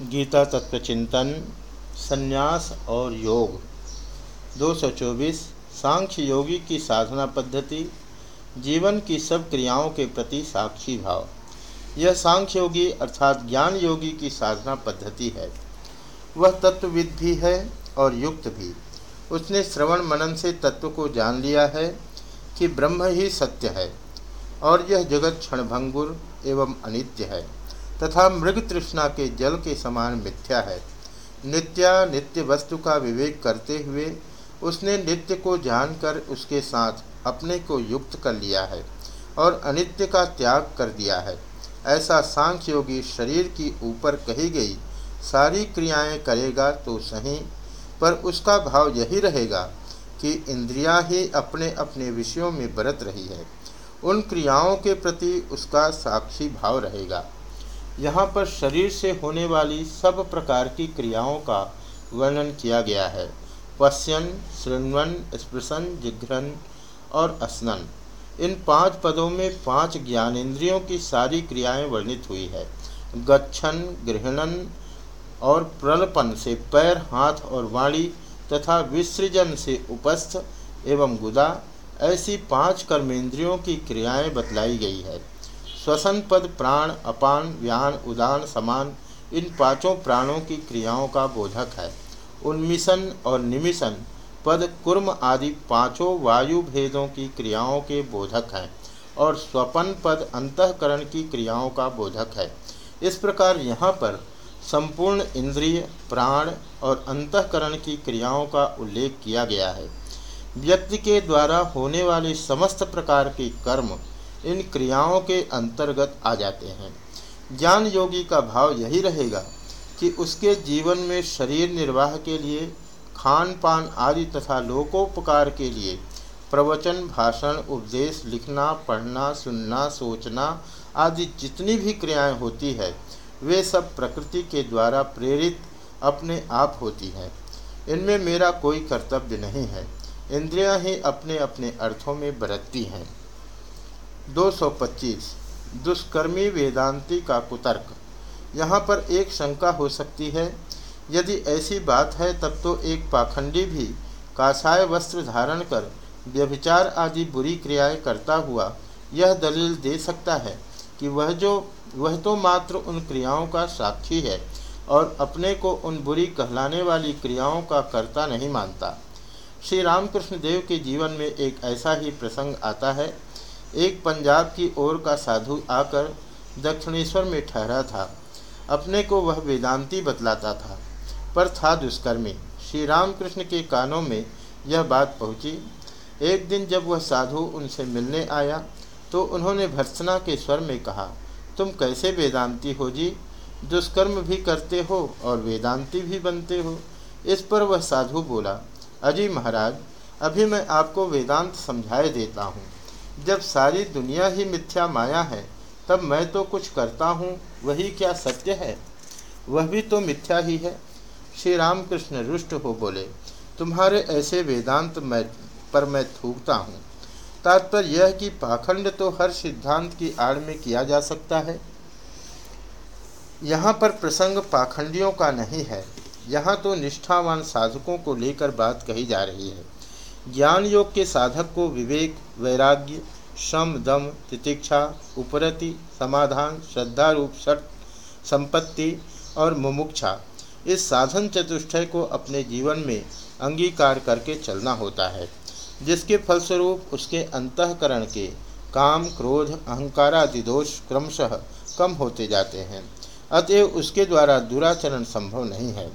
गीता तत्व चिंतन, संन्यास और योग। 224 सांख्य योगी की साधना पद्धति, जीवन की सब क्रियाओं के प्रति साक्षी भाव। यह सांख्य योगी अर्थात ज्ञान योगी की साधना पद्धति है। वह तत्वविद भी है और युक्त भी। उसने श्रवण मनन से तत्व को जान लिया है कि ब्रह्म ही सत्य है और यह जगत क्षणभंगुर एवं अनित्य है। तथा मृग तृष्णा के जल के समान मिथ्या है। नित्या नित्य वस्तु का विवेक करते हुए उसने नित्य को जानकर उसके साथ अपने को युक्त कर लिया है और अनित्य का त्याग कर दिया है। ऐसा सांख्य योगी शरीर की ऊपर कही गई सारी क्रियाएँ करेगा तो सही, पर उसका भाव यही रहेगा कि इंद्रियाँ ही अपने अपने विषयों में बरत रही है। उन क्रियाओं के प्रति उसका साक्षी भाव रहेगा। यहाँ पर शरीर से होने वाली सब प्रकार की क्रियाओं का वर्णन किया गया है। पश्यन, शृण्वन, स्पृशन, जिघ्रन और स्नन इन पाँच पदों में पाँच ज्ञानेन्द्रियों की सारी क्रियाएँ वर्णित हुई है। गच्छन, गृहणन और प्रलपन से पैर, हाथ और वाणी तथा विसृजन से उपस्थ एवं गुदा, ऐसी पाँच कर्मेंद्रियों की क्रियाएँ बतलाई गई है। श्वसन पद प्राण, अपान, व्यान, उदान, समान, इन पाँचों प्राणों की क्रियाओं का बोधक है। उन्मिशन और निमिशन पद, कुर्म आदि पाँचों वायु भेदों की क्रियाओं के बोधक हैं और स्वपन पद अंतकरण की क्रियाओं का बोधक है। इस प्रकार यहाँ पर संपूर्ण इंद्रिय, प्राण और अंतकरण की क्रियाओं का उल्लेख किया गया है। व्यक्ति के द्वारा होने वाले समस्त प्रकार के कर्म इन क्रियाओं के अंतर्गत आ जाते हैं। ज्ञान योगी का भाव यही रहेगा कि उसके जीवन में शरीर निर्वाह के लिए खान पान आदि तथा लोकोपकार के लिए प्रवचन, भाषण, उपदेश, लिखना, पढ़ना, सुनना, सोचना आदि जितनी भी क्रियाएँ होती है, वे सब प्रकृति के द्वारा प्रेरित अपने आप होती हैं। इनमें मेरा कोई कर्तव्य नहीं है। इंद्रियाँ ही अपने अपने अर्थों में बरतती हैं। 225 दुष्कर्मी वेदांति का कुतर्क। यहाँ पर एक शंका हो सकती है, यदि ऐसी बात है तब तो एक पाखंडी भी कासाय वस्त्र धारण कर व्यभिचार आदि बुरी क्रियाएँ करता हुआ यह दलील दे सकता है कि वह जो, वह तो मात्र उन क्रियाओं का साक्षी है और अपने को उन बुरी कहलाने वाली क्रियाओं का कर्ता नहीं मानता। श्री रामकृष्ण देव के जीवन में एक ऐसा ही प्रसंग आता है एक पंजाब की ओर का साधु आकर दक्षिणेश्वर में ठहरा था। अपने को वह वेदांती बतलाता था, पर था दुष्कर्मी। श्री रामकृष्ण के कानों में यह बात पहुँची। एक दिन जब वह साधु उनसे मिलने आया तो उन्होंने भर्सना के स्वर में कहा, तुम कैसे वेदांती हो जी? दुष्कर्म भी करते हो और वेदांती भी बनते हो। इस पर वह साधु बोला, अजी महाराज, अभी मैं आपको वेदांत समझाए देता हूँ। जब सारी दुनिया ही मिथ्या माया है, तब मैं तो कुछ करता हूँ, वही क्या सत्य है? वह भी तो मिथ्या ही है। श्री रामकृष्ण रुष्ट हो बोले, तुम्हारे ऐसे वेदांत मैं, पर मैं थूकता हूँ। तात्पर्य यह कि पाखंड तो हर सिद्धांत की आड़ में किया जा सकता है। यहाँ पर प्रसंग पाखंडियों का नहीं है। यहाँ तो निष्ठावान साधकों को लेकर बात कही जा रही है। ज्ञान योग के साधक को विवेक, वैराग्य, श्रम, दम, तितिक्षा, उपरति, समाधान, श्रद्धा रूप सट संपत्ति और मुमुक्षा इस साधन चतुष्टय को अपने जीवन में अंगीकार करके चलना होता है, जिसके फलस्वरूप उसके अंतकरण के काम, क्रोध, अहंकारादि दोष क्रमशः कम होते जाते हैं, अतएव उसके द्वारा दुराचरण संभव नहीं है।